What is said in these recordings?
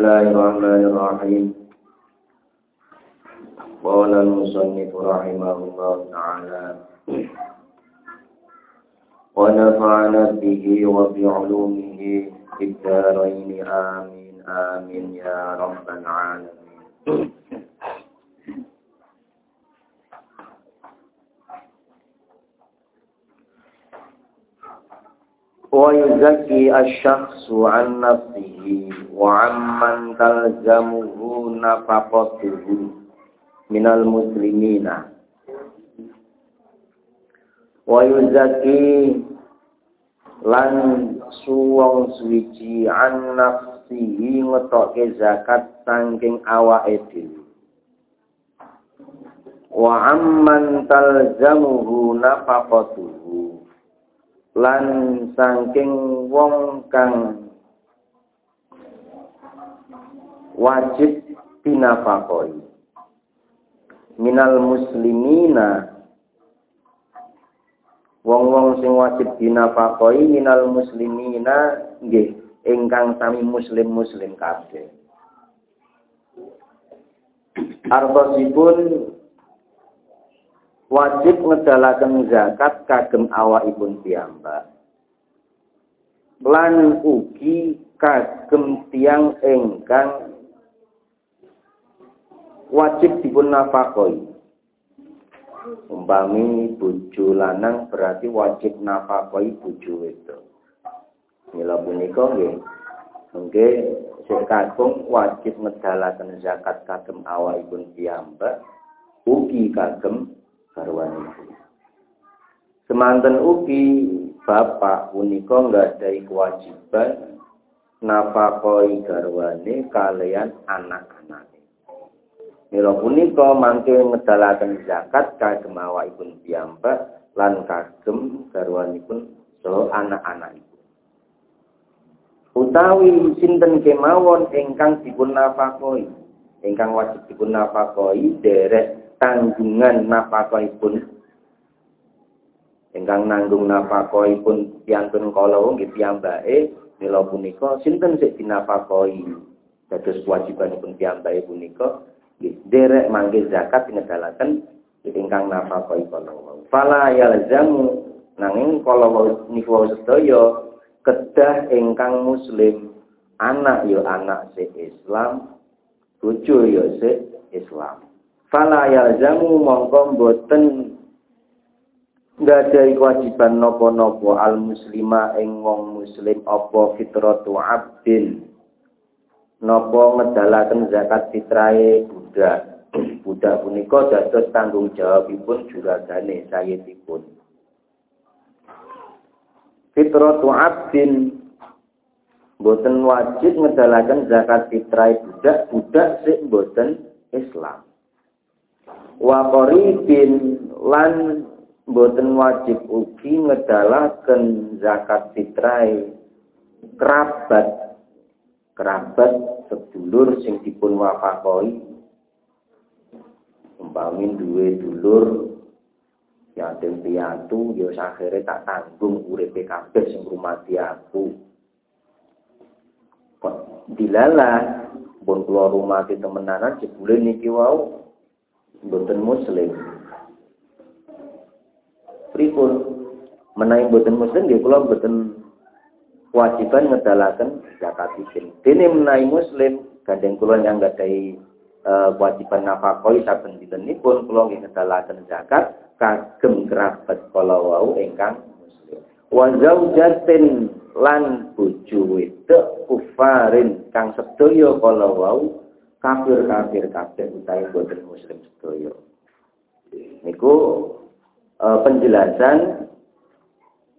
الله الرحمن الرحيم. قال المصنف رحمه الله تعالى ونفعنا به وبعلومه في الدارين. آمين آمين يا رب العالمين. ويزكي الشخص عن نفسه وعمن تلزمه نفقته minal muslimina wa yuzaki lan suwong suwiji an nafsihi ngetoke zakat saking awake dhewe wa amman talzamuhu nafaqatuhu lan saking wong kang wajib pinafakoi minal muslimina wong-wong sing wajib dinafakoi minal muslimina nggih ingkang sami muslim-muslim kabeh. Artosipun wajib ngedalaken zakat kagem awakipun piyambak lan ugi kagem tiang ingkang wajib dipun nafakoi. Umpami bojo lanang berarti wajib nafakoi bojo itu. Mila punika nggih. Nggih sing kakung wajib ngedalaken zakat kagem awakipun piyambak ugi kagem garwanipun. Semanten ugi bapak punika nggadahi kewajiban nafakoi garwane kalian anak-anak. Mila punika mangke ngedalaken zakat kagem awakipun piyambak lan kagem garwanipun saha anak-anakipun. Utawi sinten kemawon ingkang dipun nafakoi, ingkang wajib dipun nafakoi derek tanggungan nafakahipun ingkang nanggung nafakahipun piyantun kala nggih piyambake mila punika sinten sik dinafakoi dados kewajibanipun piyambake punika derek manggil zakat ngedalaken ingkang nafakoi kono wau. Fala yalzamu nanging kala wau niku sedaya kedah ingkang muslim anak yo ya anak se Islam bojo yo ya se Islam. Fala yalzamu mongko mboten ada kewajiban nopo-nopo al muslima ing wong muslim apa fitratu abdin nopo ngedalaken zakat fitrahe budak. Budak punika dados tanggung jawabipun juragane sayetipun. Fitratu abdin boten wajib ngedalaken zakat fitrahe budak, budak sik boten Islam. Wa qaribin lan boten wajib ugi ngedalaken zakat fitrahe. Kerabat kerabat sedulur sing dipun wafakoi. Umpami duwe dulur yatim piatu ya akhire tak tanggung uripe kabeh sing rumati aku. Kok dilalah pun kula rumati temenanan jebule niki wau mboten muslim. Pripun? Menawi mboten muslim nggih kula mboten kewajiban ngedalaken zakat fitrah dene menawi muslim gandeng kula yang gadahi uh, kewajiban nafkah saben dintenipun kula nggih ngedalaken zakat kagem kerabat kala wau ingkang muslim. Wa zaujatin lan bojo kufarin kang sedaya kala wau kafir-kafir kabeh utawi boten muslim sedaya. Niku e, penjelasan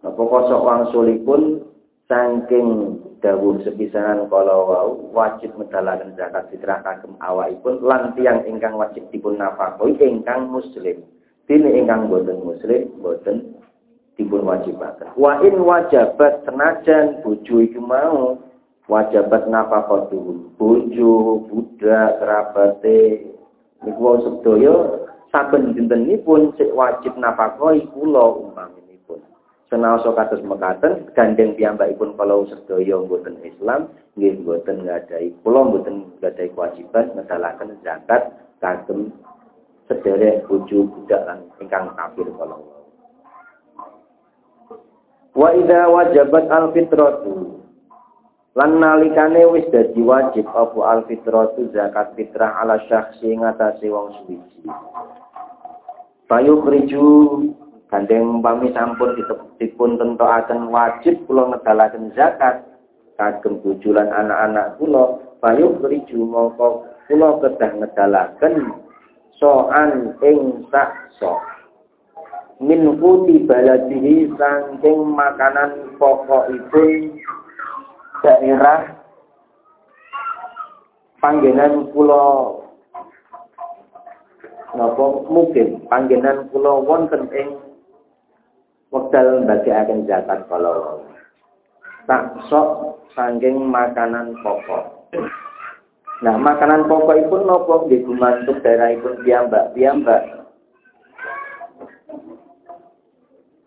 apa kosok wangsulipun saking dawuh sepisanan kala wau wajib medalaken zakat fitrah kagem awakipun lan tiyang ingkang wajib dipun nafkahi ingkang muslim. Dene ingkang boten muslim boten dipun wajibaken. Wa in wajabat senajan bojo iku mau wajabat nafaqatuhum. Bojo, budak, kerabate niku wau sedaya saben dintenipun sik wajib nafkahi kula umpaminipun. Senaosa kados mekaten gandeng piyambakipun kalau sedaya boten Islam nggih boten nggadahi kula boten nggadahi kewajiban ngedalaken zakat kagem sederek bojo budak lan ingkang kafir kala Wa idza wajabat al fitratu lan nalikane wis dadi wajib apa al fitratu zakat fitrah ala syakhsi ngatasi wong suwiji. Bayu kriju gandeng pami sampun dipun tentokaken wajib kula ngedalaken zakat kagem bojo anak-anak kula bayu kriju mongko kula kedah ngedalaken so'an ing sak so min kuti baladihi sangking makanan pokokipun daerah panggenan kula napa mungkin panggenan kula wonten ing wekdal akan zakat kalau tak sok sangking makanan pokok. Nah, makanan pokok pokokipun nopo? Nggih gumantuk daerahipun piyambak-piyambak.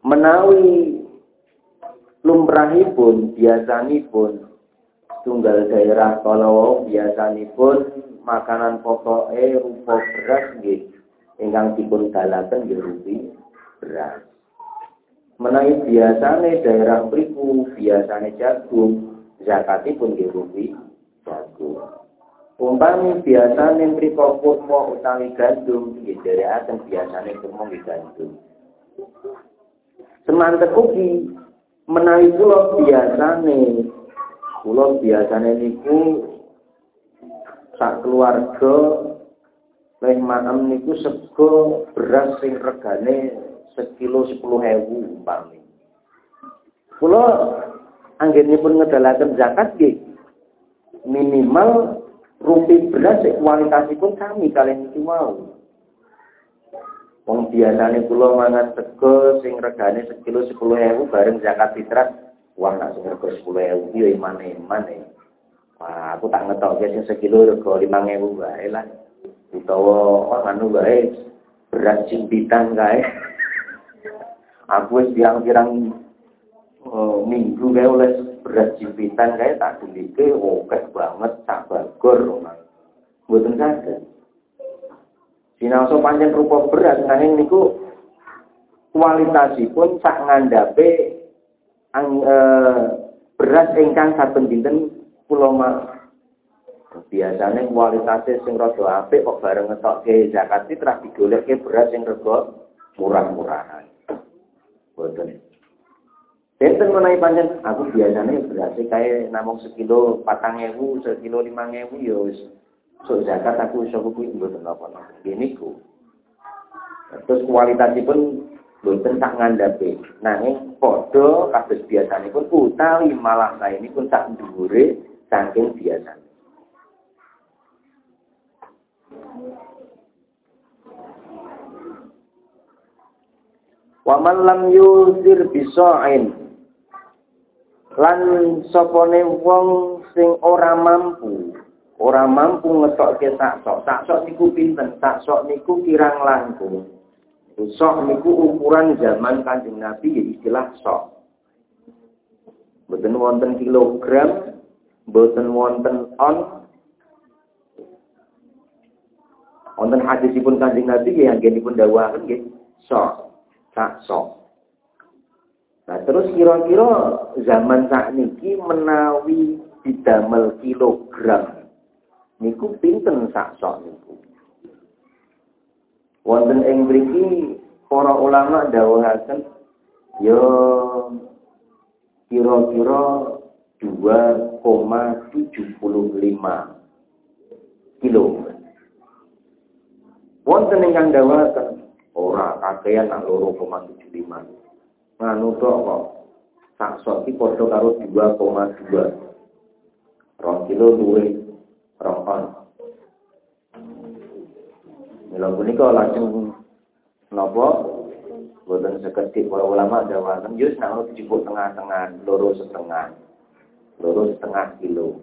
Menawi lumrahipun biasanipun tunggal daerah kalau biasanipun makanan pokok eh rupa beras nggih ingkang dipun dalaken nggih rupi beras. Menawi biasane daerah mriku biasane jagung zakatipun nggih rupi jagung. Umpami biasane mriko kurma utawi gandum nggih biasa biasane kurma nggih gandum. Semantek ugi menawi kula biasane kula biasane niku sak keluarga leh maem niku sego beras sing regane sekilo sepuluh hewu umpami. Kula anggenipun ngedalaken zakat nggih minimal Rumpi beras kualitasipun sami kalian itu mau. Wong biasane kula mangan sego sing regane sekilo 10.000 bareng zakat fitrah, wah nak sing rega 10.000 yo iman-iman e. Wah, aku tak ngetok sing sekilo rega 5.000 wae lah. Utawa oh anu wae beras jimpitan kae. Aku wis pirang-pirang oh, minggu kae oleh beras jimpitan kayak tak delike oke banget tak bagor mboten saged Sinangsa pancen rupa beras nanging niku kualitasipun sak ngandhape ang, e, beras ingkang saben dinten kula biasane kualitasnya sing rada apik kok bareng ngetokke zakat fitrah digoleke beras sing rega murah-murahan. Boten. Benten menaik panjang, aku biasanya berarti kayak namung sekilo patang ewu, sekilo lima ewu, ya so zakat aku iso kuwi mboten napa-napa. Gini ku. Terus kualitasipun mboten tak ngandhape. Nanging padha kados biasanipun utawi malah pun tak dhuwure saking biasa. Wa man lam yuzir bisa'in lan sopone wong sing ora mampu ora mampu ngetokke sak sok niku pinten sak sok niku kirang langkung Sok niku ukuran zaman Kanjeng Nabi ya istilah sok. Mboten wonten kilogram, mboten wonten on. Wonten hadisipun Kanjeng Nabi nggih anggenipun dawuhaken nggih sok. Sak sok. Nah terus kira-kira zaman saat niki menawi didamel kilogram niku pinten sak sok niku. Wonten ing mriki para ulama dawuhaken ya kira-kira 2,75 kilo. Wonten ingkang dawuhaken ora kakean nak 2,75 nganu tok kok sak sok iki padha karo 2,2 rong kilo duwe rong on Mila punika lajeng napa boten sekedhik para ulama dawaken yo sak dijupuk tengah-tengah loro setengah loro setengah kilo.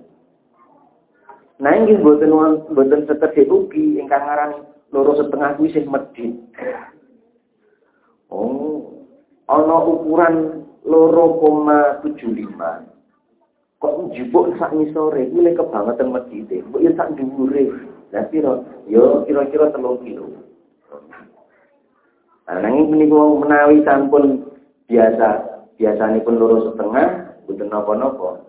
Nah inggih boten boten sekedhik ugi ingkang aran loro setengah kuwi sing medhit. Oh, ana ukuran loro koma tujuh lima kok njupuk sak iki lek kebangetan medhite mbok ya sak dhuwure. Lah pira? Yo kira-kira 3 kilo. Nah, nanging menika menawi sampun biasa biasanipun loro setengah boten napa-napa.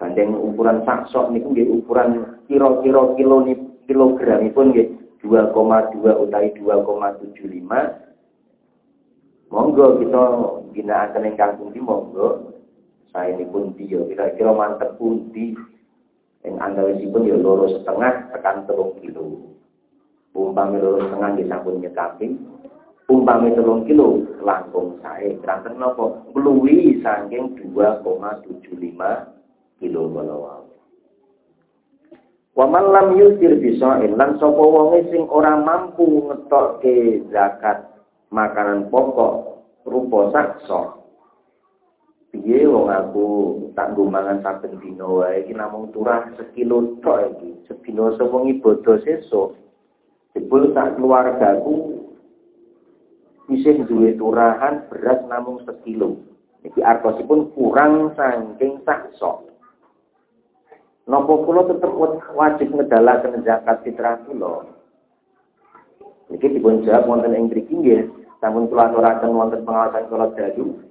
Gandeng ukuran saksok niku nggih ukuran kira-kira kilo kilogramipun nggih 2,2 utawi 2,75 Monggo kita ginakaken ingkang pundi monggo. Saya ini pun dia kira-kira mantep pundi yang andawisipun ya loro setengah tekan telung kilo. Umpami loro setengah di sampun nyekapi. Umpami telung kilo langkung saya. Keranten nopo meluwi saking 2,75 kilo balawal. Waman lam yusir bisa lan sapa wonge sing ora mampu ngetokke zakat makanan pokok rupa saksa piye wong aku? Tak mangan saben dina wae iki namung turah sekilo tok iki. Sedina sewong ibadah sesuk? Jebul sak keluargaku isih duwe turahan beras namung sekilo. Iki artosipun kurang saking saksa Napa kula tetep wajib ngedalaken zakat fitrah kula? Niki dipun jawab wonten ing mriki nggih. Sampun kula aturaken wonten pengawasan kula dadu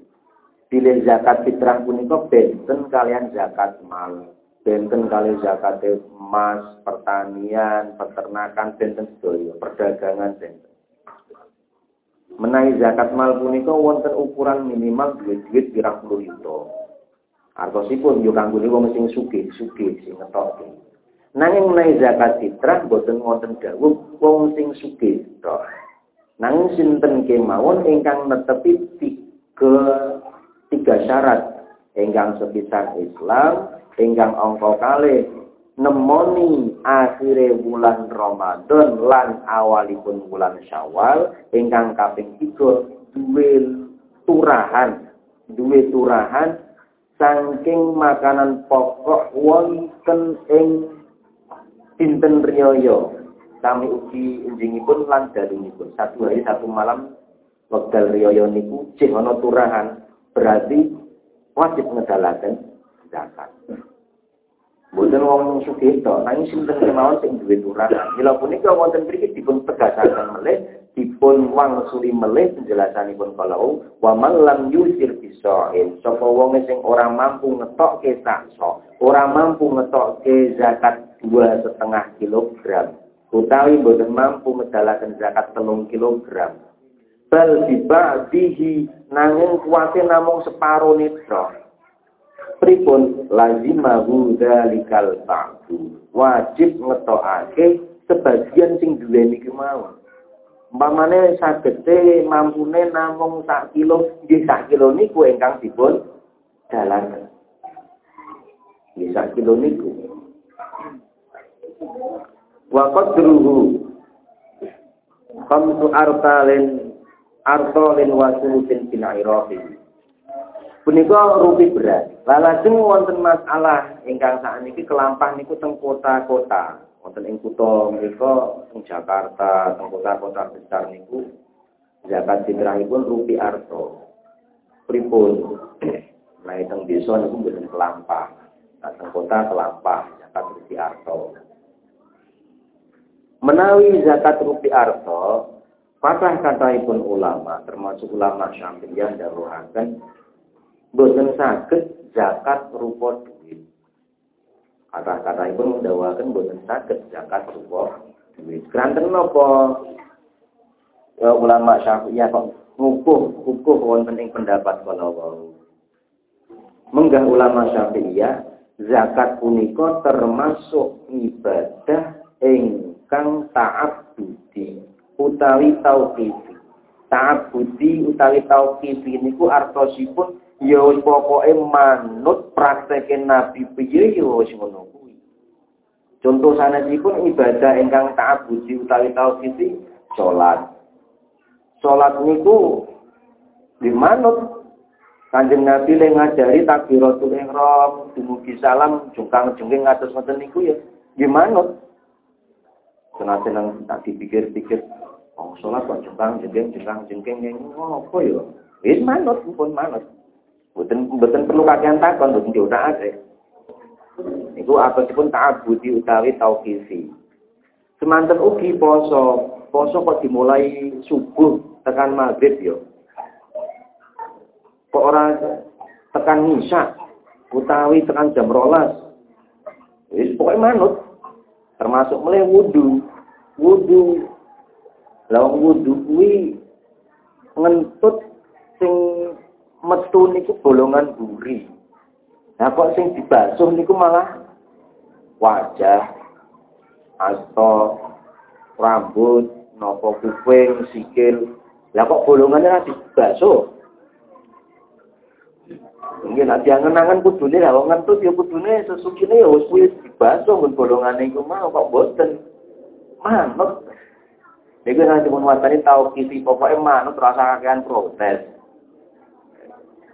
pilih zakat fitrah punika benten kalian zakat mal benten kali zakat emas pertanian peternakan benten sedaya perdagangan benten. Menawi zakat mal punika wonten ukuran minimal duit-duit pirang puluh yuta artosipun yo kanggo wong sing sugih sugih sing ngetokke. Nanging menawi zakat fitrah boten wonten dawuh wong sing sugih tok. Nang sinten kemawon ingkang netepi tiga, tiga syarat. Ingkang sepisan Islam, ingkang angka kali. Nemoni akhire bulan Ramadan lan awalipun bulan Syawal ingkang kaping tiga. Duwe turahan. Duwe turahan saking makanan pokok wonten ing dinten riyaya. Kami uji pun lan pun Satu hari satu malam wekdal riyo niku cek ana turahan berarti wajib ngedalaken zakat. Mboten wong sugih to, nanging sinten kemawon sing duwe turahan. Mila punika wonten mriki dipun tegasaken melih, dipun wangsuli melih penjelasanipun kalau wa man lam yusir bisain. Sapa wong sing ora mampu ngetokke sakso, ora mampu ngetokke zakat dua setengah kilogram utawi boten mampu medalaken zakat telung kilogram bal dibadihi nanging kuwate namung separo netra pripun? Lazimahu dzalikal ba'du. Wajib ngetokake sebagian sing duweni mau umpamane sagete mampune namung sak kilo nggih sak kilo niku ingkang dipun dalaken nggih sak kilo niku. Wa qadruhu. Khamsu artalin artalin wa sulusin fil irafi punika rupi berat lalajeng wonten masalah ingkang sakniki kelampah niku teng kota-kota wonten ing kutha menika ing Jakarta teng kota-kota besar niku zakat fitrahipun rupi arto. Pripun? Nah, teng desa niku mboten kelampah. Nah, teng kota kelampah zakat rupi arto. Menawi zakat rupi arto, patah kataipun ulama, termasuk ulama Syafi'iyah dawuhaken boten saged zakat rupa duit. Kata-kataipun dawuhaken boten saged zakat rupa duit. Kranten napa ya, ulama Syafi'iyah kok ngukuh ngukuh wonten ing pendapat kala wau. Menggah ulama Syafi'iyah zakat punika termasuk ibadah ingkang taat budi utawi tauqifi. Taat budi utawi tauqifi niku artosipun ya pokoke manut prakteke Nabi piye ya wis ngono kuwi. Contoh sanesipun ibadah ingkang taat budi utawi tauqifi salat. Salat niku dimanut Kanjeng Nabi le ngajari takbiratul ihram, dumugi salam, jungkang jengking ngatus ngoten niku ya gimana? Senajan nang tak dipikir-pikir, oh sholat kok jungkang jengking, jungkang jengking yang oh, apa ya? Wis manut pun manut. Mboten mboten perlu kakean takon, mboten diutakake. Iku apesipun ta'abudi utawi tauqifi. Semanten ugi poso, poso kok dimulai subuh tekan maghrib yo. Kok ora tekan nisa utawi tekan jam rolas. Wis pokoke manut. Termasuk mulai wudu. Wudu. Lah wudu kuwi ngentut sing metu niku bolongan buri. Nah kok sing dibasuh niku malah wajah atau rambut, nopo kuping, sikil. Lah kok bolongannya ra dibasuh? Mungkin nanti angen-angen kudune lah wong ngentut ya kudune sesukine ya wis kuwi dibasuh mun bolongane iku mau kok boten. Manut. Iku nanti pun watani tau kisi pokoknya manut rasa kakean protes.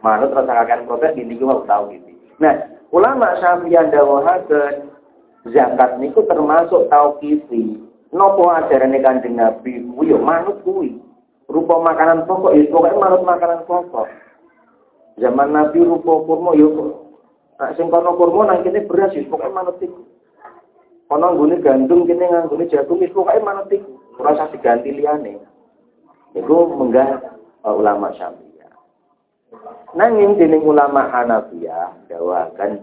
Manut rasa kakean protes ini juga tau kisi. Nah, ulama Syafi'iyah dawuhaken zakat niku termasuk tau kisi. Nopo ajarane Kanjeng Nabi kuwi yo manut kuwi. Rupa makanan pokok ya pokoknya manut makanan pokok. Zaman Nabi rupa kurma ya Nah, sing kono kurma nang kene beras ya pokoke manut iku. Kono nggone gandum kene nganggone jagung wis pokoke manut iku. Usah diganti liyane. Iku menggah uh, ulama Syafi'iyah. Nanging dening ulama Hanafiyah dawakan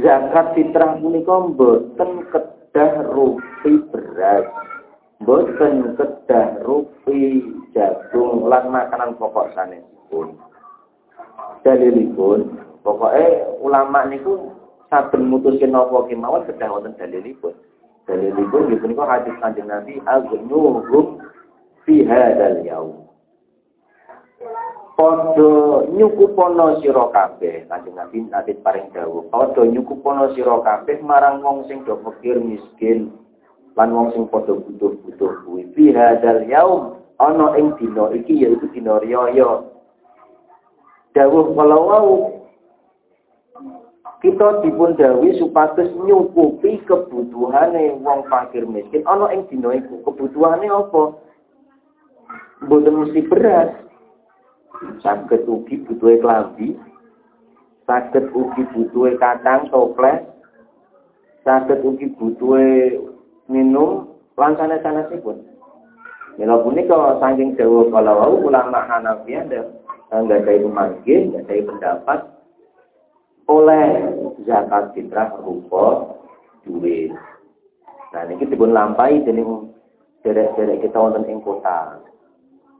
zakat fitrah punika mboten kedah rupi beras boten kedah rupi jagung lan makanan pokok sanesipun dalilipun pokoknya ulama niku saben mutusin napa kemawon kedah wonten dalilipun dalilipun nggih punika hadis Kanjeng Nabi aghnuhum fi hadzal yaum. Padha nyukupono sira kabeh Kanjeng Nabi adit paring dawuh padha nyukupono sira kabeh marang wong sing do fakir miskin lan wong sing padha butuh-butuh kuwi fi hadzal yaum ana ing dina iki yaiku dina riyaya. Dawuh kala wau kita dipun dawuhi supados nyukupi kebutuhane wong fakir miskin. Ana ing dina iku kebutuhane apa? Mboten mesti beras. Saged ugi butuhe klambi. Saged ugi butuhe kacang toples. Saged ugi butuhe minum. Lan sanes-sanesipun. Mila punika saking jauh kalau ulama Hanafi ada enggak ada manggil, enggak ada pendapat oleh zakat fitrah rupa duit. Nah kita pun lampai jadi derek-derek kita wonten ing kota.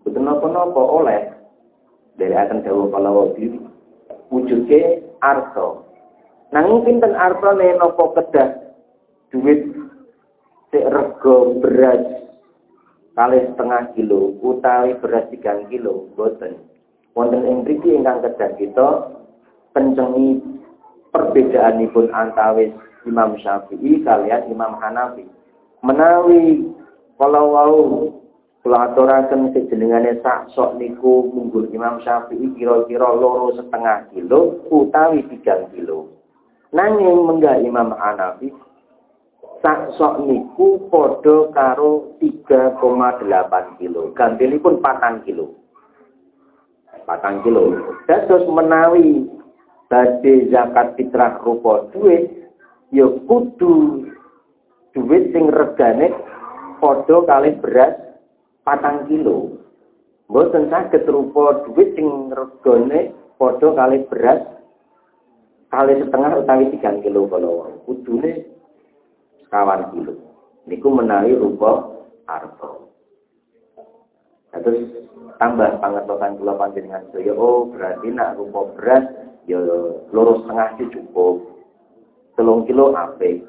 Betul nopo-nopo oleh dari akan jauh kalau diri wujudnya arto. Nanging pinten arto nih nopo kedah duit sik rego beras kali setengah kilo utawi beras tiga kilo boten wonten ing ingkang kedah kita pencengi perbedaanipun antawis Imam Syafi'i kalian Imam Hanafi menawi kalau wau kula aturaken sejenengane sak sok niku munggul Imam Syafi'i kira-kira loro setengah kilo utawi tiga kilo nanging menggah Imam Hanafi sak sok niku padha karo 3,8 kilo. pun patang kilo. Patang kilo. Dados menawi badhe zakat fitrah rupa duit ya kudu duit sing regane padha kalih beras patang kilo. Mboten saged rupa duit sing regane padha kalih beras kali setengah utawi tiga kilo kalau kudune sekawan kilo. Niku menawi rupa arto. Terus tambah pangetosan kula panjenengan saya, oh berarti nak rupa beras ya loro setengah cukup. Telung kilo apik.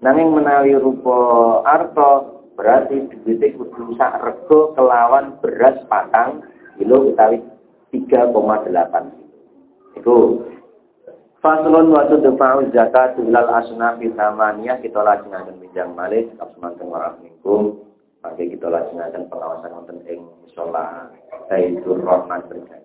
Nanging menawi rupa arto berarti duwite kudu sak rego kelawan beras patang kilo utawi 3,8 kilo. Itu Faslun wa tudfa'u zakat ilal asnafi samaniyah kita lajengaken pinjang malih asmanten warah minkum Pakai kita lajengaken pengawasan wonten ing musala Sayyidul Rahman berkait.